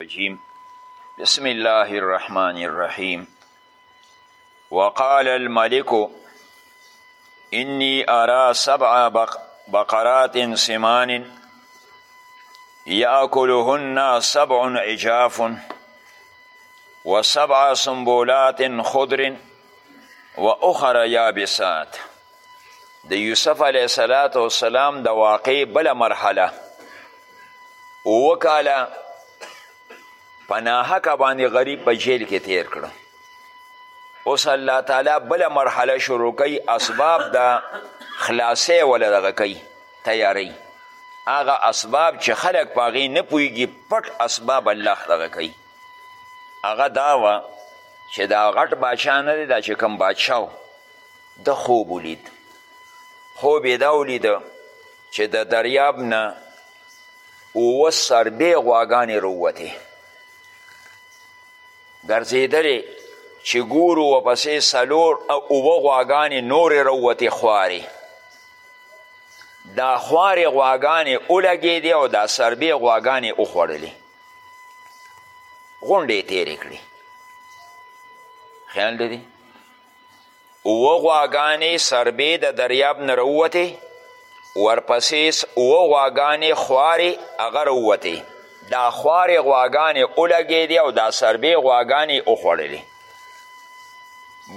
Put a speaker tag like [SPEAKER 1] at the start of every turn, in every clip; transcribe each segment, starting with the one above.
[SPEAKER 1] الرجيم بسم الله الرحمن الرحيم وقال الملك إني أرى سبع بقرات سمان يأكلهن سبع عجاف وسبع سنبولات خضر وأخر يابسات د یوسف علیه صلات و سلام د واقع بل مرحله اوه کاله په ناحقه باندې غریب په جیل کې تیر کړو اوس الله تعالی بل مرحله شروع کوي اسباب د خلاصې ولا دغه کوي تیاری هغه اسباب چې خلک په هغې نه پوهېږي پټ اسباب الله دغه کوي هغه دا وه چې دا غټ باچا نه دی دا چې کوم باچا ده خوب ولید خوب یې دا ولیده چې د دریاب نه اووه سربې غواګانې رووتې ګرځېدلې چې ګورو ورپسې څلور او اووه غواګانې نورې رووتې خوارې دا خوارې غواګانې ولګېدې او دا سربې غواګانې وخوړلې غونډې یې تېرې کړې خیال دی اووه غواګانې سربې د دریاب نه راووتې ورپسې اووه غواګانې خوارې هغه راووتې دا خوارې غواګانې ولګېدې او دا سربې غواګانې وخوړلې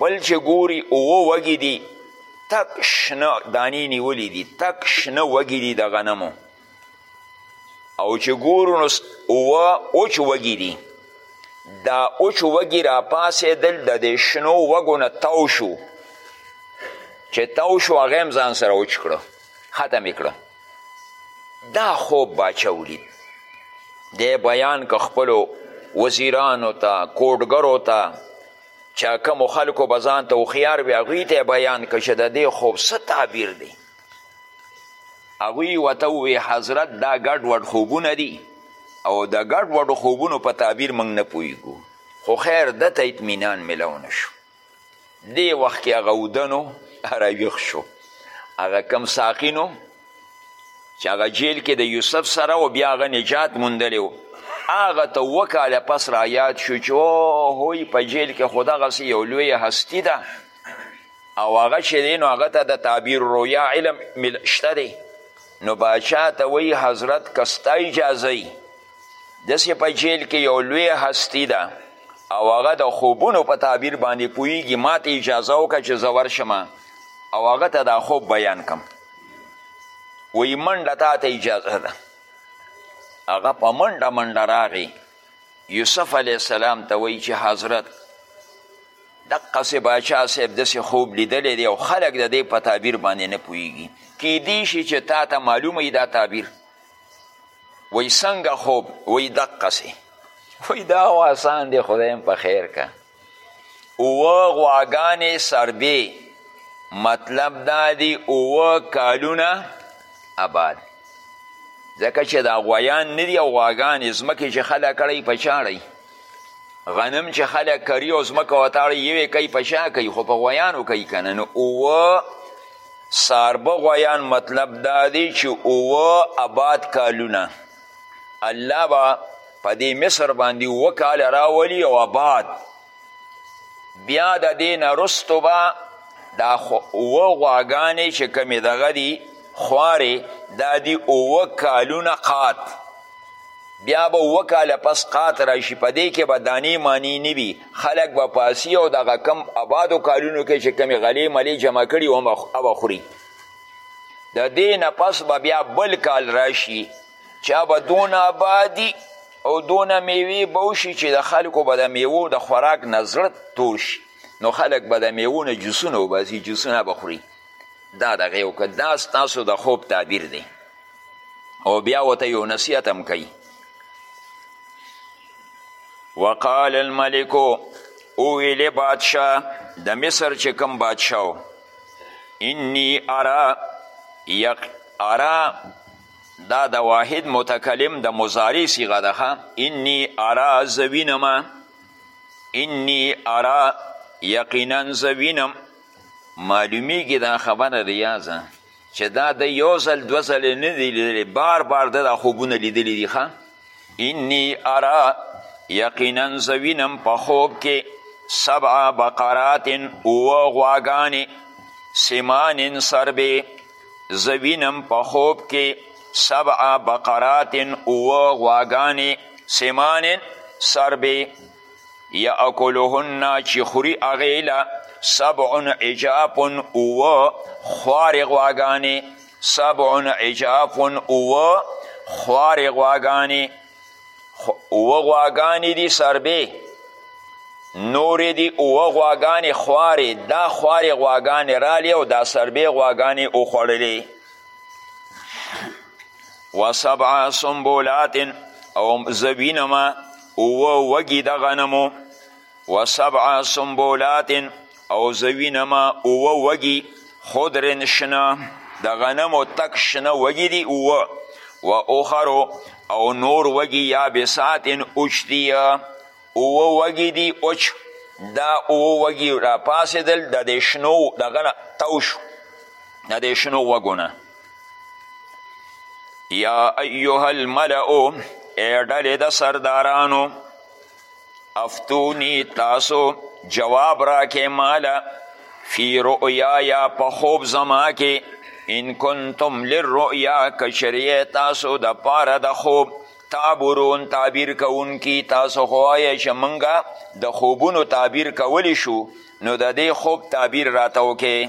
[SPEAKER 1] بل چې ګوري اووه وږي دي تک شنه دانې نیولې دي تک شنه وږي دي د غنمو او چې ګورو نو اوه اوچ وږي دي دا اوچ وږي راپاڅېدل د دې شنو وږو نه تاو شو چې تاو شو هغه هم ځان سره اوچ کړه ختم یې کړه دا خوب باچا ولید دی بیان که خپلو وزیرانو ته کوډګرو ته چې کومو خلکو به ځان ته هوښیار وي هغوی ته بیان که چې د دې خوب څه تعبیر دی هغوی ورته ووی حضرت دا ګډوډ خوبونه دي او د ګډوډو خوبونو په تعبیر موږ نه پوهیږو خو خیر ده ته اطمینان میلاو نه شو دې وخت کې هغه اودنو راویښ شو هغه کم ساقینو چې هغه جیل کې د یوسف سره و بیا هغه نجات موندلی و هغه ته اووه کاله پس را یاد شو چې اوهوی په جیل کې خو دغسې یو لوی هستی ده او هغه چې دی نو هغه ته د تعبیر رویا علم شته دی نو باچا ته وی حضرت که ستا اجازه یي داسې په جیل کې یو لوی هستی ده او هغه د خوبونو په تعبیر باندې پوهیږي ما ته اجازه وکړه چې زه ورشم او هغه ته دا خوب بیان کم وی منډه تا ته اجازه ده هغه په منډه منډه راغی یوسف علیه السلام ته وی چې حضرت دقسې باچا صاحب داسې خوب لیدلی دی او خلک د دې په تعبیر باندې نه پوهېږي کیدی شي چې تا ته معلومه دا تعبیر وایي څنګه خوب وایي دقسې وایي دا خو اسان دی خدای هم په خیر که اوه غواګانې سربې مطلب دا دی اوه کالونه آباد ځکه چې دا غویان نه دي او غواګانې ځمکې چې خلک کړی په چاړی غنم چې خلک کري او ځمکه وتاړي یوې کوي په شا کوي خو په غویانو کوي که نه نو اووه ساربه غویان مطلب دا دی چې اووه آباد کالونه الله به په دې مصر باندې اووه کاله راولي او آباد بیا د دې نه رستو به دا اووه غواګانې چې کمې دغه دي خوارې دا دي اووه کالونه قات بیا به اووه کاله پس قات راشي په دې کې به دانې معنی نه وي خلک به پاسي او دغه کم آبادو کالونو کې چې کمې غلې ملې جمع کړي هغه خوري د دې نه پس به بیا بل کال راشي چا به دونه آبادي او دونه میوې به وشي چې د خلکو به د میوو د خوراک نه زړه تور شي نو خلک به د میوو نه جوسونه وباسي جوسونه به خوري دا دغه یو که دا ستاسو د خوب تعبیر دی او بیا ورته یو نصیحت هم کوي وقال الملک اوویلې بادشاه د مصر چې کوم بادشاه انی ارا یق ارا دا د واحد متکلم د مزاری صیغه ده انی ارا زوینم انی ارا یقینا زوینم معلومیږي دا خبره ریاضه چې دا د یو ځل دوه ځلې نه دی لیدلی بار بار د دا خوبونه لیدلی دي ښه انی ارا یقینا زه وینم په خوب کې سبع بقرات اووه غواګانې سمان سربې زه وینم په خوب کې سبع بقرات اووه غواګانې سمان سربې یاکلهن چې خوري هغې له سبع عجاف اووه خوارې غواګانې سبع عجاف اووه خوارې غواګانې اووه غواګانې دي سربې نورې دي اووه غواګانې خوارې دا خوارې غواګانې رالې او دا سربې غواګانې وخوړلې و سبع سنبولات او زوینما اووه وږي د غنمو و سبع سنبولات او زه وینم اووه وږي خدرن شنه د غنمو تک شنه وږي دي اووه و اخرو او نور وږي یا بسات اوچ دي اووه وږي دي اوچ دا اووه وږي راپاسېدل د دې شنو دغه نه تاو شو د دې شنو وږو نه یا ایها الملأ ای ډلې د سردارانو افتونی تاسو جواب راکې ماله فی رؤیایا په خوب زما کې ان کنتم للرؤیا کشریه تاسو د پاره د خوب تعبرون تعبیر کوونکی تاسو خو وایه چې موږ د خوبونو تعبیر کولی شو نو د دې خوب تعبیر راته وکې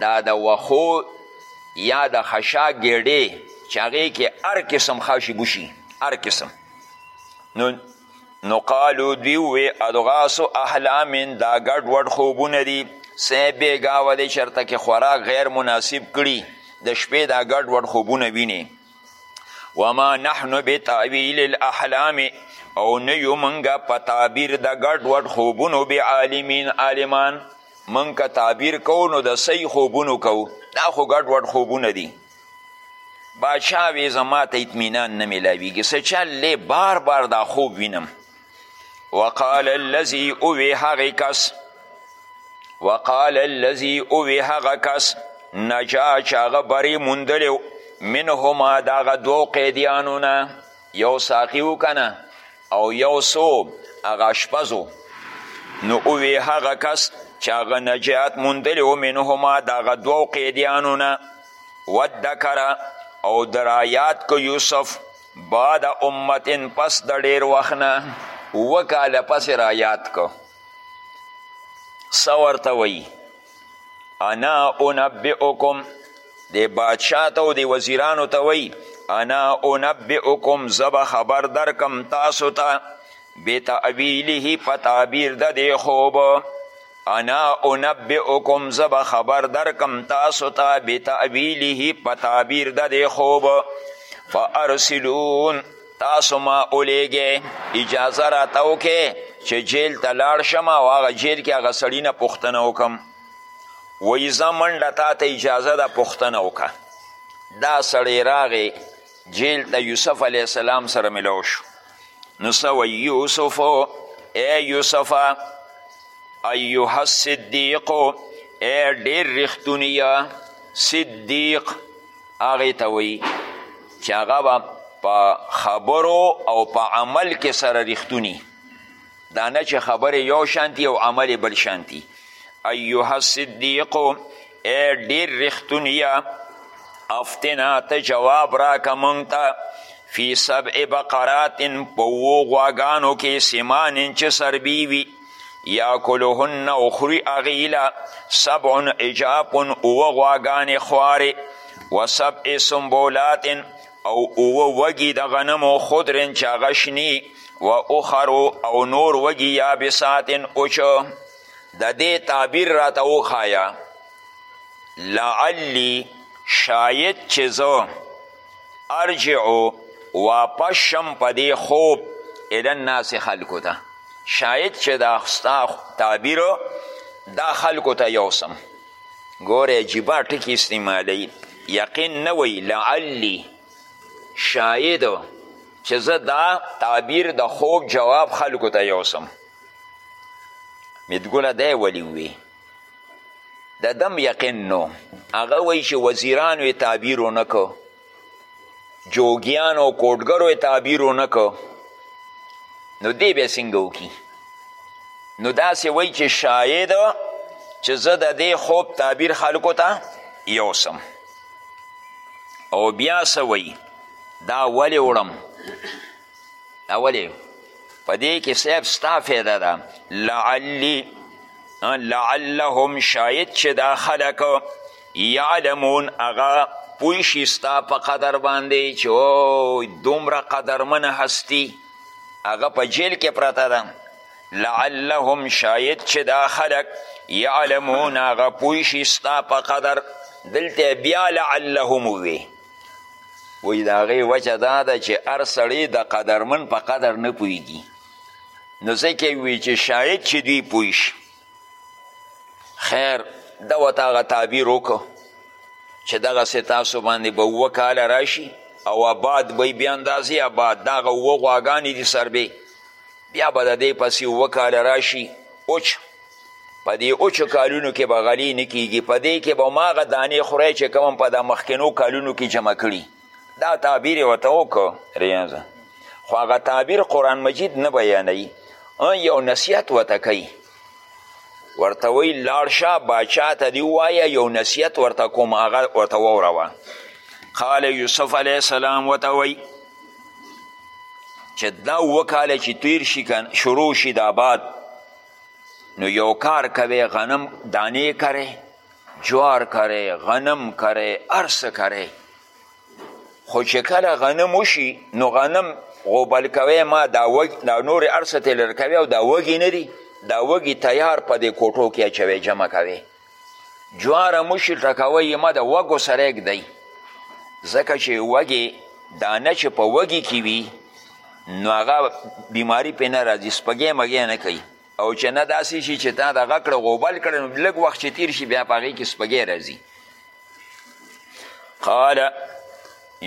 [SPEAKER 1] دا د وښو یا د خشا ګیډې چې هغې کې هر قسم خاشي بوشي هر قسم نو نو قالو دوی ووې ادغاسو احلامن دا ګډ وډ خوبونه دي سه بېګا ولې چېرته کې خوراک غیر مناسب کړي د شپې دا ګډ وډ خوبونه ویني وما نحن بتاویل الاحلام او نه یو منګه په تعبیر د ګډ وډ خوبونو بعالمین عالمان مونږ که تعبیر کوو نو د صحیح خوبونو کوو دا خو ګډ وډ خوبونه دي بادشاه وی زما ته اطمینان نه میلاویږي څه چل دی بار بار دا خوب وینم وقال الذي اوی هغه کس وقال الذي اوی هغه کس نجا چې هغه برې موندلی منهما د هغه دوو قیدیانو نه یو ساقي و که نه او یو څو هغه اشپزو نو اوی هغه کس چې هغه نجات موندلی و منهما د هغه دوو قیدیانو نه ودکره او درایات که یوسف بعد امتن پس د ډیر وخت نه اووه کاله پسې رایاد که څه ورته وایي انا انبئکم دی بادشاه ته او دی وزیرانو ته وی انا انبئکم زبه خبر درکم تاسو ته تا بتعویله په تعبیر د دی خوب انا انبئکم زبه خبر درکم تاسو ته تا بتعویله په تعبیر د دی خوب فارسلون تاسو ما اولیږئ اجازه راته وکړئ چې جیل ته لاړ شم او هغه جیل کې هغه سړي نه پوښتنه وکړم وایي ځه منډه تا ته اجازه ده پوښتنه وکړه دا سړی راغی جیل ته یوسف علیه السلام سره ملو شو نو څه وایي یوسف ای یوسفه ایها الصدیق ای ډېر رښتونیه صدیق هغې ته وایي چې هغه به په خبرو او په عمل کې سره ریښتونی دا نه چې خبرې یو شانتي او عمل بل شانتي ایها الصدیق ای ډېر ریښتونیه افتنا ته جواب راکه مونږ ته فی سبع بقرات په اوو غواګانو کې سمانن چې سربی وي یاکلهن او خوري هغې له سبع عجاف اووه غواګانې خوارې و سبع سنبولات او اووه وږي د غنمو خدرن چې هغه شني و اخرو او نور وږي یابسات اوچ د دې تعبیر راته وښایه لعلی شاید چې زه ارجعو واپس شم په دې خوب الی الناس خلکو ته شاید چې دا ستا تعبیر دا خلکو ته یوسم ګوره عجیبه ټکي استعمالوي یقین نه وی لعلی شاید چې زه دا تعبیر د خوب جواب خلکو ته یوسم میدګله دی ولی وی د دم یقین نو هغه وایي چې وزیرانو یې تعبیر ونه کو جوګیانو او کوټګرو یې تعبیر ونه کو نو دی بیا څنګه وکړي نو داسې وایي چې شاید چې زه د دې خوب تعبیر خلکو ته یوسم او بیا څه وایي دا ولې وړم دا ولې په دې کې صاحب ستا فایده ده لعلی لعلهم شاید چې دا خلک یعلمون هغه پوه شي ستا په قدر باندې چې او دومره قدرمن هستی هغه په جیل کې پرته ده لعلهم شاید چې دا خلک یعلمون هغه پوه شي ستا په قدر دلته بیا لعلهم ووی وایي د هغې وجه دا ده چې هر سړی د قدرمن په قدر نه پوهېږي نو ځکه یې وایي چې شاید چې دوی پوه شي خیر ده ورته هغه تعبیر وکړو چې دغسې تاسو باندې به اووه کاله راشي او آباد به بیا اندازې آباد د هغه اووه غواګانې دي سربې بیا به د دې پسې اووه کاله راشي اوچ په دې اوچو کالونو کې به غلې نه کیږي په دې کې به هماغه دانې خورئ چې کوم په دا مخکینو کالونو کې جمع کړي دا تعبیر یې ورته وکړو ریاضه خو هغه تعبیر قرآن مجید نه بیانوي یو نصیحت ورته کوي ورته وایي لاړ شه باچا ته دې ووایه یو نصیحت ورته کوم هغه ورته ووروه قال یوسف علیه السلام ورته وایي چې دا اووه کاله چې تیر شي شروع شي دا باد نو یو کار کوي غنم دانې کري جوار کري غنم کري هر څه کري خو چې کله غنم وشي نو غنم غوبل کوي ما دا, وګ... دا نورې هر څه ترې لر کوي او دا وږي نه دي دا وږي تیار په دې کوټو کې اچوي جمع کوي جواره مشي ټکوئ یې مه د وږو سره یې ږدئ ځکه چې وږې دانه چې په وږي کې وي نو هغه بیماری پې نه راځي سپږی مږی نه کوي او چې نه داسې شي چې تا دغه کړه غوبل کړه نو لږ وخت چې تیر شي بیا په هغې کې سپږی راځي قال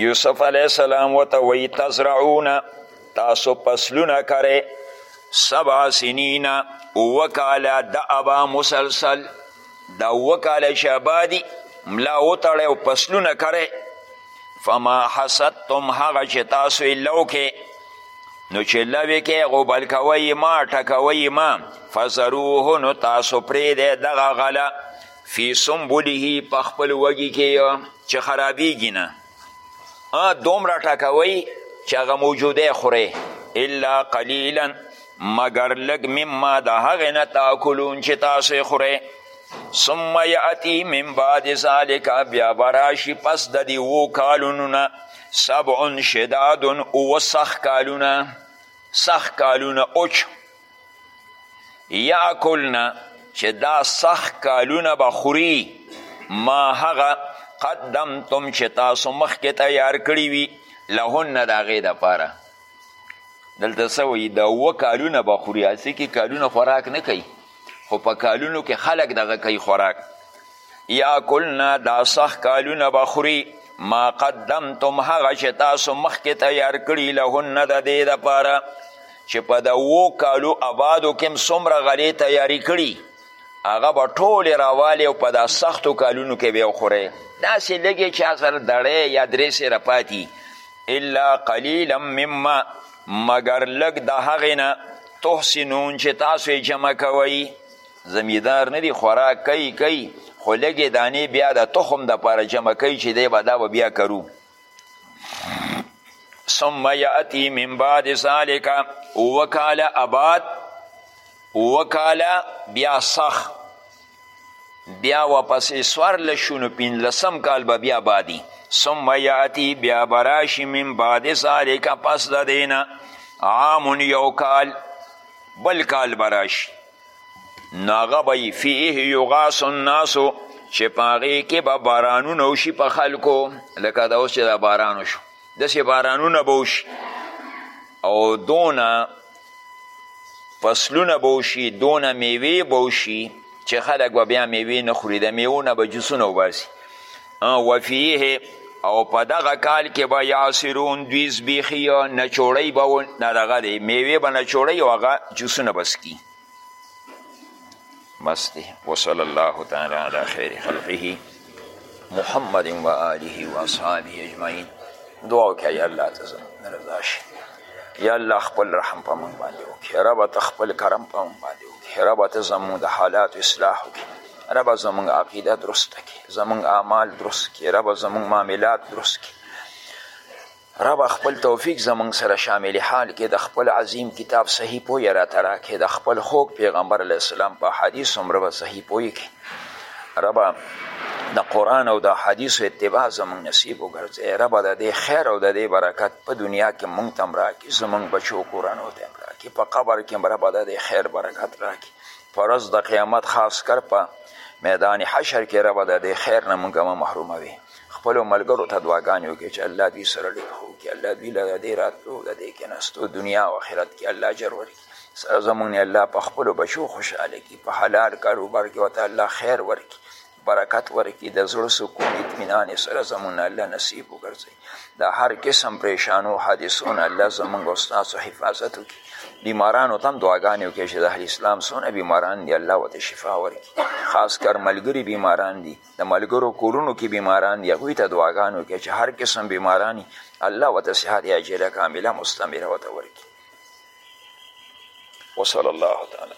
[SPEAKER 1] یوسف علیه السلام وته وی تزرعون تاسو پسلونه کرئ سبع سنین اووه کاله دعبا مسلسل دا اووه کاله چې ابا دي ملا وتړی او پسلونه کرئ فما حسدتم هغه چې تاسو یې لو کې نو چې لوې کې غوبل کوئ ما ټکوئ ما فضروه نو تاسو پرېږدی دغه غله فی سنبله په خپل وږي کې چې خرابیږي نه دومره ټکوي چې هغه موجوده خورئ الا قلیلا مګر لږ مما د هغې نه تاکلون چې تاسو یې خورئ ثم یاتی من بعد ذالک بیا به راشي پس د دې اوو کالونو نه سبع شداد اووه سخت کالونه سخت کالونه اوچ یاکلنا چې دا سخت کالونه به خوري ما هغه قدمتم چې تاسو مخکې تیار کړي وي لهن د هغې دپاره دلته څه وایي دا اووه کالونه به خوري هسې کې کالونه خوراک نه کوي خو په کالونو کې خلک دغه کوي خوراک یاکلن دا سخت کالونه به خوري ما قدمتم هغه چې تاسو مخکې تیار کړي لهن د دې دپاره چې په د اوو کالو آبادو کې هم څومره غلې تیاري کړي هغه به ټولې راوالې او په دا سختو کالونو کې به وخورئ داسې لږې چې اصل دړی یا درې سره پاتي الا قلیلا مما مګر لږ د هغې نه تحسنون چې تاسو یې جمع کوئ زمیدار نه دی خوراک کوي کوي خو لږې دانې بیا د تخم دپاره جمع کوي چې دی به دا به بیا کرو ثم یأتی من بعد ذالک اووه کاله اباد اووه کاله بیا سخ بیا واپسې څوارلس شو نو پنځلسم کال به بیا بادي ثم یأتی بیا براشي من بعد ذالک پس د دینه عام یو کال بل کال براشي نو هغه به فیه یغاس الناس چې په هغې کې به بارانونه وشي په خلکو لکه دا اوس چې دا باران وشو داسې بارانونه به وشي او دونه فصلونه به وشي دونه میوې به وشي چې خلک به بیا میوې نه خوري د میوو نه به جوسونه وباسي وفیه او په دغه کال کې به یعصرون دوی زبیخي نچوړی به دغه دی میوې به نچوړی او هغه جوسونه به سکي بس دی وصلی الله تعالی علی خیر خلقه محمد و آله و اصحابه اجمعین دعا وکړه یا الله ته زموږ رضا شي یا الله خپل رحم په موږ باندې وکړي ربه ته خپل کرم په موږ باندې وکړي ربه ته زموږ د حالاتو اصلاح وکړي ربه زمونږ عقیده درسته کې زمونږ اعمال درست کې ربه زمونږ معاملات درست کې ربه خپل توفیق زمونږ سره شامل حال کې د خپل عظیم کتاب صحیح پوی را ترا کې د خپل خوږ پیغمبر علیه السلام په حدیث هم ربه صحیح پوی کې ربه د قرآن او د حدیث اتباع زمونږ نصیب وګرځي ربه د دې خیر او د دې برکت په دنیا کې مونږ تم راکې زمونږ بچو کورانو تم راکې په قبر کې ربه د دې خیر برکت راکې فرض د قیامت خاص کر په میدان حشر کې رب د دې خیر نه مونږ مه محروموي خپلو ملګرو ته دعاګانې وکړي چې الله دوی سره ډېر ښه وکړي الله دوی له دې راتلو د دې کېناستو دنیا او آخرت کې الله اجر ورکړي سره زمونږ نه الله په خپلو بچو خوشحاله کړي په حلال کاروبار کې ورته الله خیر ورکړي برکت ورکړي د زړه سکون اطمینان یې سره زمونږ الله نصیب وګرځوي د هر قسم پریشانو حادثو نه الله زمونږ او ستاسو حفاظت وکړي بیمارانو ته هم دعاګانې وکړي چې د اهل اسلام څونه بیماران دي الله ورته شفا ورکړي خاص کر ملګري بیماران دي د ملګرو کورونو کې بیماران دي هغوی ته دعاګانې وکړي چې هر قسم بیماران الله ورته صحت عاجله کامله مستمره ورته ورکړي وصلی الله تعالی